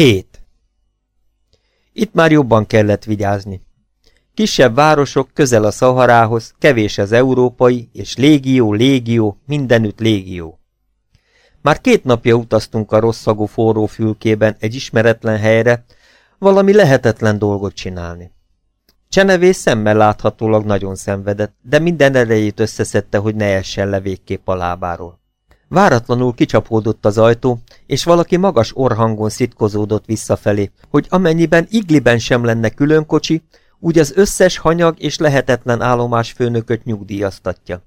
7. Itt már jobban kellett vigyázni. Kisebb városok közel a Szaharához, kevés az európai, és légió, légió, mindenütt légió. Már két napja utaztunk a rosszagú forró fülkében egy ismeretlen helyre, valami lehetetlen dolgot csinálni. Csenevész szemmel láthatólag nagyon szenvedett, de minden erejét összeszedte, hogy ne essen le végképp a lábáról. Váratlanul kicsapódott az ajtó, és valaki magas orhangon szitkozódott visszafelé, hogy amennyiben igliben sem lenne külön kocsi, úgy az összes hanyag és lehetetlen állomás főnököt nyugdíjaztatja.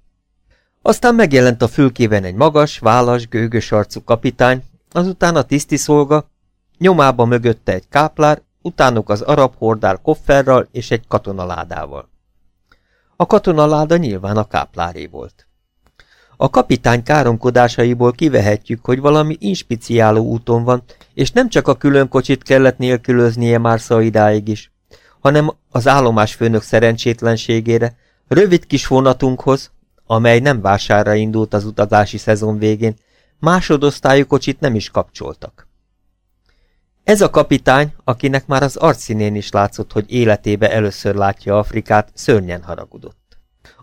Aztán megjelent a fülkében egy magas, válas, gőgös arcú kapitány, azután a tisztiszolga, nyomába mögötte egy káplár, utánuk az arab hordár kofferral és egy katonaládával. A katonaláda nyilván a kápláré volt. A kapitány káromkodásaiból kivehetjük, hogy valami inspiciáló úton van, és nem csak a külön kocsit kellett nélkülöznie már szaidáig is, hanem az állomásfőnök szerencsétlenségére, rövid kis vonatunkhoz, amely nem vására indult az utazási szezon végén, másodosztályú kocsit nem is kapcsoltak. Ez a kapitány, akinek már az arcszínén is látszott, hogy életébe először látja Afrikát, szörnyen haragudott.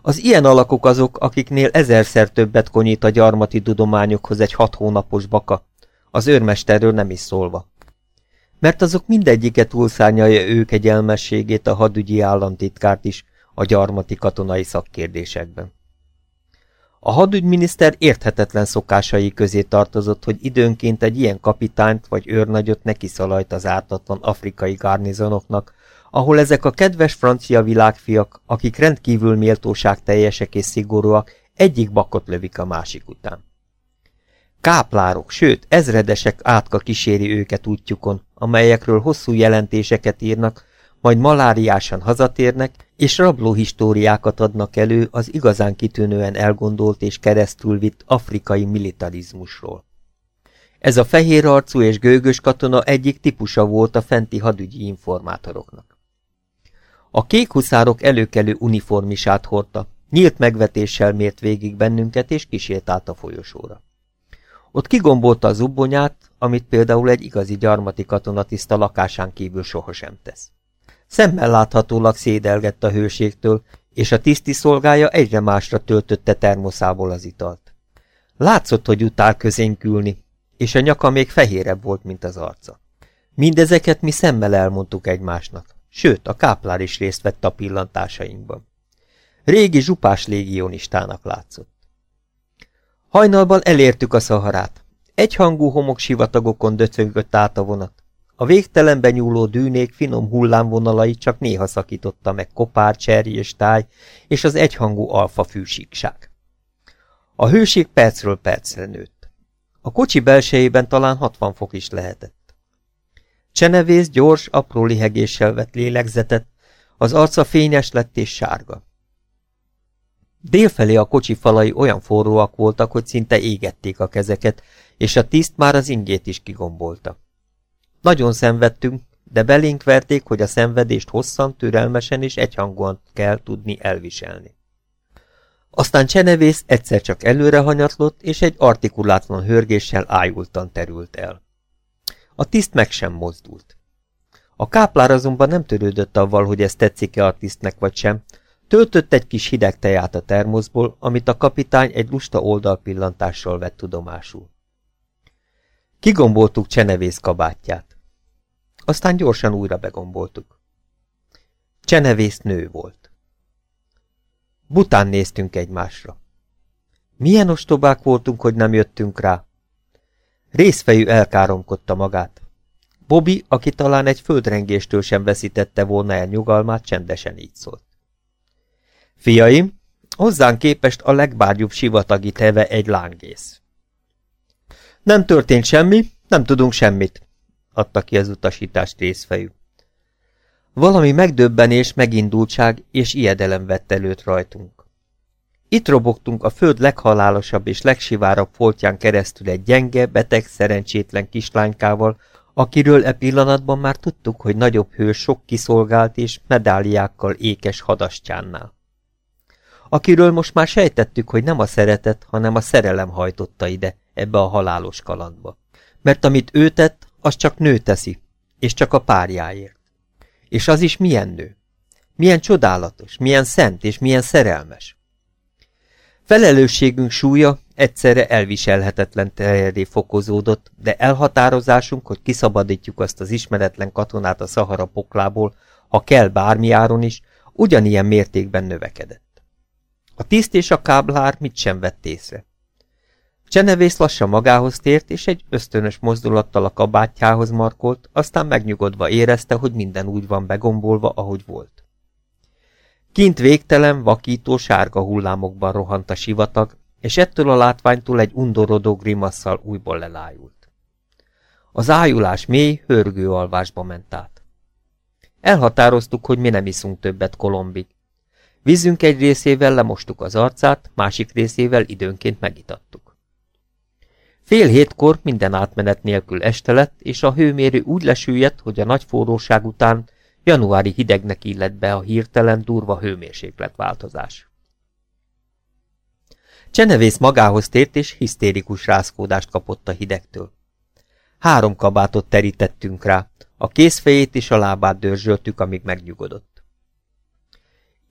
Az ilyen alakok azok, akiknél ezerszer többet konyít a gyarmati tudományokhoz egy hat hónapos baka, az őrmesterről nem is szólva. Mert azok mindegyike túlszárnyalja ő kegyelmességét a hadügyi államtitkárt is a gyarmati katonai szakkérdésekben. A hadügyminiszter érthetetlen szokásai közé tartozott, hogy időnként egy ilyen kapitányt vagy őrnagyot neki szalajt az ártatlan afrikai garnizonoknak, ahol ezek a kedves francia világfiak, akik rendkívül méltóság teljesek és szigorúak, egyik bakot lövik a másik után. Káplárok, sőt, ezredesek átka kíséri őket útjukon, amelyekről hosszú jelentéseket írnak, majd maláriásan hazatérnek, és rabló históriákat adnak elő az igazán kitűnően elgondolt és keresztülvitt afrikai militarizmusról. Ez a fehér arcú és gőgös katona egyik típusa volt a fenti hadügyi informátoroknak. A kék huszárok előkelő uniformisát hordta, nyílt megvetéssel mért végig bennünket, és kísért a folyosóra. Ott kigombolta a zubbonyát, amit például egy igazi gyarmati katonatiszta lakásán kívül sohasem tesz. Szemmel láthatólag szédelgett a hőségtől, és a tiszti szolgája egyre másra töltötte termoszából az italt. Látszott, hogy utál közénkülni, és a nyaka még fehérebb volt, mint az arca. Mindezeket mi szemmel elmondtuk egymásnak, sőt, a káplár is részt vett a pillantásainkban. Régi zsupás légionistának látszott. Hajnalban elértük a szaharát. Egyhangú homoksivatagokon döcögött át a vonat. A végtelenbe nyúló dűnék finom hullámvonalai csak néha szakította meg kopár, cserj táj, és az egyhangú alfa fűsíkság. A hőség percről percre nőtt. A kocsi belsejében talán 60 fok is lehetett. Csenevész gyors, apró lihegéssel vett lélegzetet, az arca fényes lett és sárga. Délfelé a kocsi falai olyan forróak voltak, hogy szinte égették a kezeket, és a tiszt már az ingét is kigombolta. Nagyon szenvedtünk, de belénk verték, hogy a szenvedést hosszan, türelmesen és egyhangúan kell tudni elviselni. Aztán Csenevész egyszer csak előre hanyatlott, és egy artikulátlan hörgéssel ájultan terült el. A tiszt meg sem mozdult. A káplár azonban nem törődött avval, hogy ez tetszik-e a tisztnek vagy sem, töltött egy kis hideg teját a termoszból, amit a kapitány egy lusta oldalpillantással vett tudomásul. Kigomboltuk Csenevész kabátját. Aztán gyorsan újra begomboltuk. Csenevész nő volt. Bután néztünk egymásra. Milyen ostobák voltunk, hogy nem jöttünk rá. Részfejű elkáromkodta magát. Bobby, aki talán egy földrengéstől sem veszítette volna el nyugalmát, csendesen így szólt. Fiaim, hozzánk képest a legbárgyúbb sivatagi teve egy lángész. Nem történt semmi, nem tudunk semmit, adta ki az utasítást részfejű. Valami megdöbbenés, megindultság és ijedelem vett előtt rajtunk. Itt robogtunk a föld leghalálosabb és legsivárabb foltján keresztül egy gyenge, beteg, szerencsétlen kislánykával, akiről e pillanatban már tudtuk, hogy nagyobb hő sok kiszolgált és medáliákkal ékes hadastyánnál. Akiről most már sejtettük, hogy nem a szeretet, hanem a szerelem hajtotta ide, ebbe a halálos kalandba. Mert amit ő tett, az csak nő teszi, és csak a párjáért. És az is milyen nő? Milyen csodálatos, milyen szent és milyen szerelmes. Felelősségünk súlya egyszerre elviselhetetlen terjedé fokozódott, de elhatározásunk, hogy kiszabadítjuk azt az ismeretlen katonát a Szahara poklából, ha kell bármi áron is, ugyanilyen mértékben növekedett. A tiszt és a káblár mit sem vett észre. Csenevész lassan magához tért, és egy ösztönös mozdulattal a kabátjához markolt, aztán megnyugodva érezte, hogy minden úgy van begombolva, ahogy volt. Kint végtelen, vakító sárga hullámokban rohant a sivatag, és ettől a látványtól egy undorodó grimasszal újból lelájult. Az ájulás mély, hörgő alvásba ment át. Elhatároztuk, hogy mi nem iszunk többet Kolombig. Vízünk egy részével lemostuk az arcát, másik részével időnként megitattuk. Fél hétkor minden átmenet nélkül este lett, és a hőmérő úgy lesüllyedt, hogy a nagy forróság után januári hidegnek illett be a hirtelen durva hőmérsékletváltozás. Csenevész magához tért, és hisztérikus rázkódást kapott a hidegtől. Három kabátot terítettünk rá, a kézfejét és a lábát dörzsöltük, amíg megnyugodott.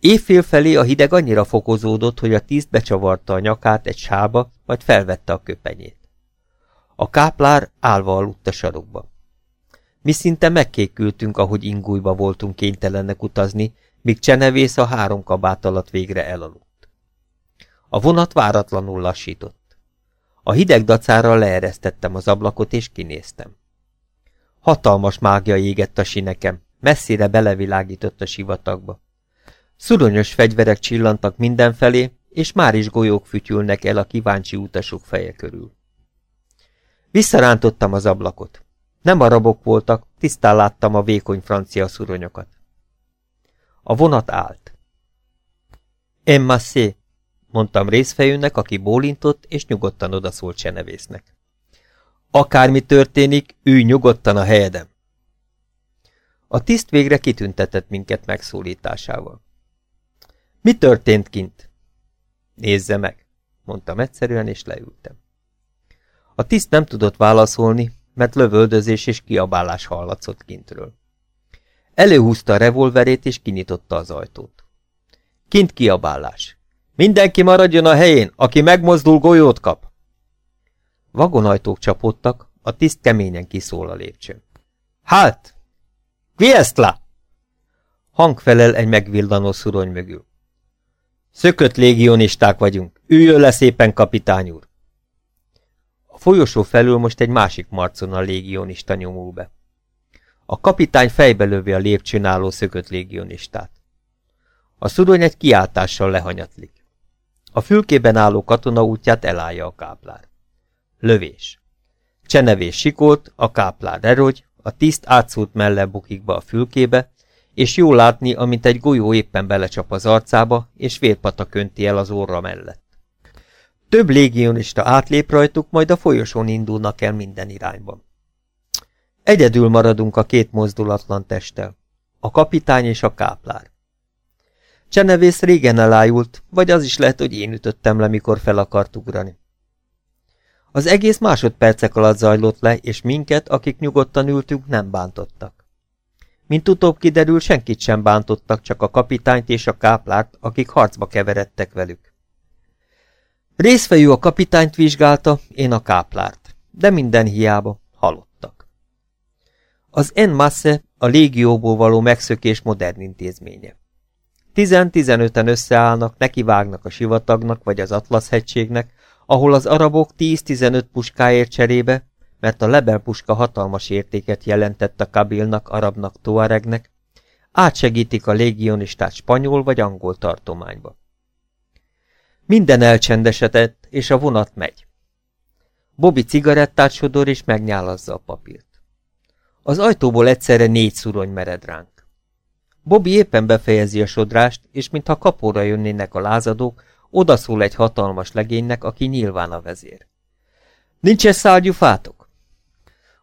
Évfél felé a hideg annyira fokozódott, hogy a tiszt becsavarta a nyakát egy sába, majd felvette a köpenyét. A káplár állva aludt a sarokba. Mi szinte megkékültünk, ahogy ingújba voltunk kénytelenek utazni, míg csenevész a három kabát alatt végre elaludt. A vonat váratlanul lassított. A hideg dacára leeresztettem az ablakot, és kinéztem. Hatalmas mágia égett a sinekem, messzire belevilágított a sivatagba. Szuronyos fegyverek csillantak mindenfelé, és már is golyók fütyülnek el a kíváncsi utasok feje körül. Visszarántottam az ablakot. Nem arabok voltak, tisztán láttam a vékony francia szuronyokat. A vonat állt. Emma C. mondtam részfejűnek, aki bólintott, és nyugodtan odaszólt Csenevésznek. Akármi történik, ülj nyugodtan a helyedem. A tiszt végre kitüntetett minket megszólításával. Mi történt kint? Nézze meg, mondtam egyszerűen, és leültem. A tiszt nem tudott válaszolni, mert lövöldözés és kiabálás hallatszott kintről. Előhúzta a revolverét, és kinyitotta az ajtót. Kint kiabálás. Mindenki maradjon a helyén, aki megmozdul, golyót kap. Vagonajtók csapódtak, a tiszt keményen kiszól a lépcsőn. Hát! Viesztla! Hang felel egy megvillanó szurony mögül. Szökött légionisták vagyunk, üljön le szépen, kapitány úr! A folyosó felül most egy másik marcon légionista nyomul be. A kapitány fejbe lövi a lépcsőn álló szökött légionistát. A szurony egy kiáltással lehanyatlik. A fülkében álló katona útját elállja a káplár. Lövés. Csenevés sikolt, a káplár erogy, a tiszt átszúrt melle bukik be a fülkébe, és jól látni, amint egy golyó éppen belecsap az arcába, és vérpata könti el az orra mellett. Több légionista átlép rajtuk, majd a folyosón indulnak el minden irányban. Egyedül maradunk a két mozdulatlan testtel, a kapitány és a káplár. Csenevész régen elájult, vagy az is lehet, hogy én ütöttem le, mikor fel akart ugrani. Az egész másodpercek alatt zajlott le, és minket, akik nyugodtan ültünk, nem bántottak. Mint utóbb kiderül, senkit sem bántottak, csak a kapitányt és a káplárt, akik harcba keveredtek velük. Részfejű a kapitányt vizsgálta, én a káplárt, de minden hiába halottak. Az En Masse a légióból való megszökés modern intézménye. Tizen-tizenöten összeállnak, nekivágnak a sivatagnak vagy az Atlasz-hegységnek, ahol az arabok 10-15 puskáért cserébe, mert a Lebel puska hatalmas értéket jelentett a Kabilnak, arabnak, Tuaregnek, átsegítik a légionistát spanyol vagy angol tartományba. Minden elcsendesedett, és a vonat megy. Bobby cigarettát sodor, és megnyálazza a papírt. Az ajtóból egyszerre négy szurony mered ránk. Bobby éppen befejezi a sodrást, és mintha kapóra jönnének a lázadók, Odaszól egy hatalmas legénynek, aki nyilván a vezér. Nincs ez szárgyufátok?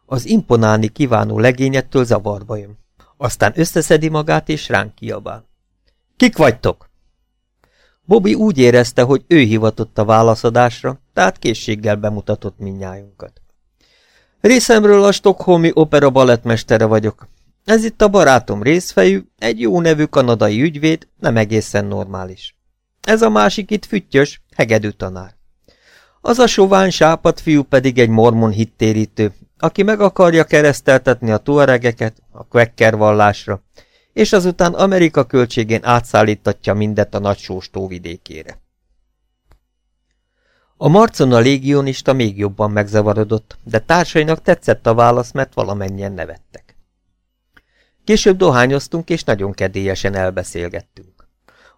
Az imponálni kívánó legényettől zavarba jön. Aztán összeszedi magát, és ránk kiabál. Kik vagytok? Bobby úgy érezte, hogy ő hivatott a válaszadásra, tehát készséggel bemutatott minnyájunkat. Részemről a Stockholmi opera balettmestere vagyok. Ez itt a barátom részfejű, egy jó nevű kanadai ügyvéd, nem egészen normális. Ez a másik itt füttyös, hegedű tanár. Az a sovány sápat fiú pedig egy mormon hittérítő, aki meg akarja kereszteltetni a tuaregeket a kvekker vallásra, és azután Amerika költségén átszállítatja mindet a nagysós tóvidékére. A marcona légionista még jobban megzavarodott, de társainak tetszett a válasz, mert valamennyien nevettek. Később dohányoztunk, és nagyon kedélyesen elbeszélgettünk.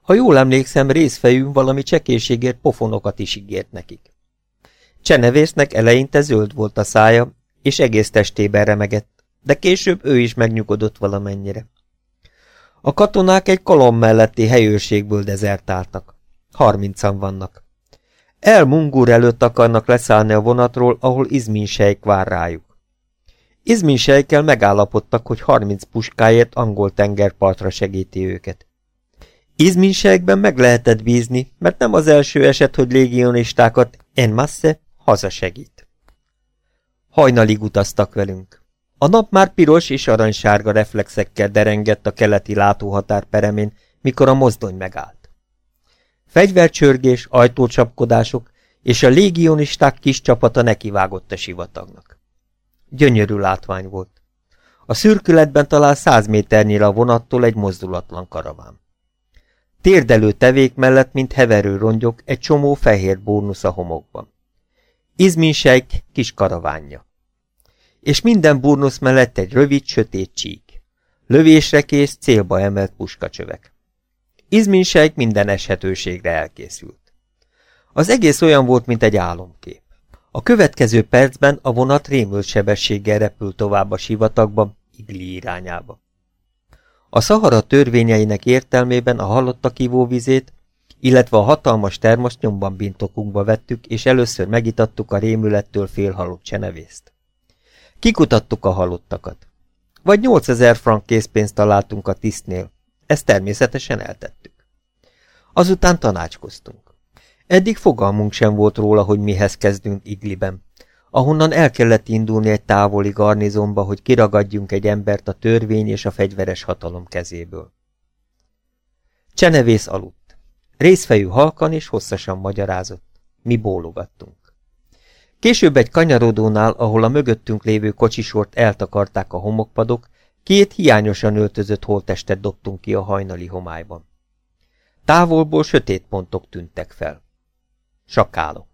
Ha jól emlékszem, részfejű valami csekészségért pofonokat is ígért nekik. Csenevésznek eleinte zöld volt a szája, és egész testében remegett, de később ő is megnyugodott valamennyire. A katonák egy kolom melletti helyőrségből dezertáltak. Harmincan vannak. El Mungur előtt akarnak leszállni a vonatról, ahol Izminsejk vár rájuk. Izminsejkkel megállapodtak, hogy harminc puskáért angol tengerpartra segíti őket. Izminsejkben meg lehetett bízni, mert nem az első eset, hogy légionistákat en masse hazasegít. Hajnalig utaztak velünk. A nap már piros és aranysárga reflexekkel derengett a keleti látóhatár peremén, mikor a mozdony megállt. Fegyvercsörgés, ajtócsapkodások, és a légionisták kis csapata nekivágott a sivatagnak. Gyönyörű látvány volt. A szürkületben talán száz méternyire a vonattól egy mozdulatlan karaván. Térdelő tevék mellett, mint heverő rongyok, egy csomó fehér bónusz a homokban. Izminsejk kis karavánja. És minden burnusz mellett egy rövid, sötét csík. Lövésre kész, célba emelt puskacsövek. Izminsejk minden eshetőségre elkészült. Az egész olyan volt, mint egy álomkép. A következő percben a vonat rémült sebességgel repült tovább a sivatagba, Igli irányába. A Szahara törvényeinek értelmében a halottak ivóvizét illetve a hatalmas termost nyomban bintokunkba vettük, és először megitattuk a rémülettől félhalott csenevészt. Kikutattuk a halottakat. Vagy 8000 frank készpénzt találtunk a tisztnél, ezt természetesen eltettük. Azután tanácskoztunk. Eddig fogalmunk sem volt róla, hogy mihez kezdünk Igliben, ahonnan el kellett indulni egy távoli garnizonba, hogy kiragadjunk egy embert a törvény és a fegyveres hatalom kezéből. Csenevész aludt. Részfejű halkan és hosszasan magyarázott. Mi bólogattunk. Később egy kanyarodónál, ahol a mögöttünk lévő kocsisort eltakarták a homokpadok, két hiányosan öltözött holtestet dobtunk ki a hajnali homályban. Távolból sötét pontok tűntek fel. Sakálok.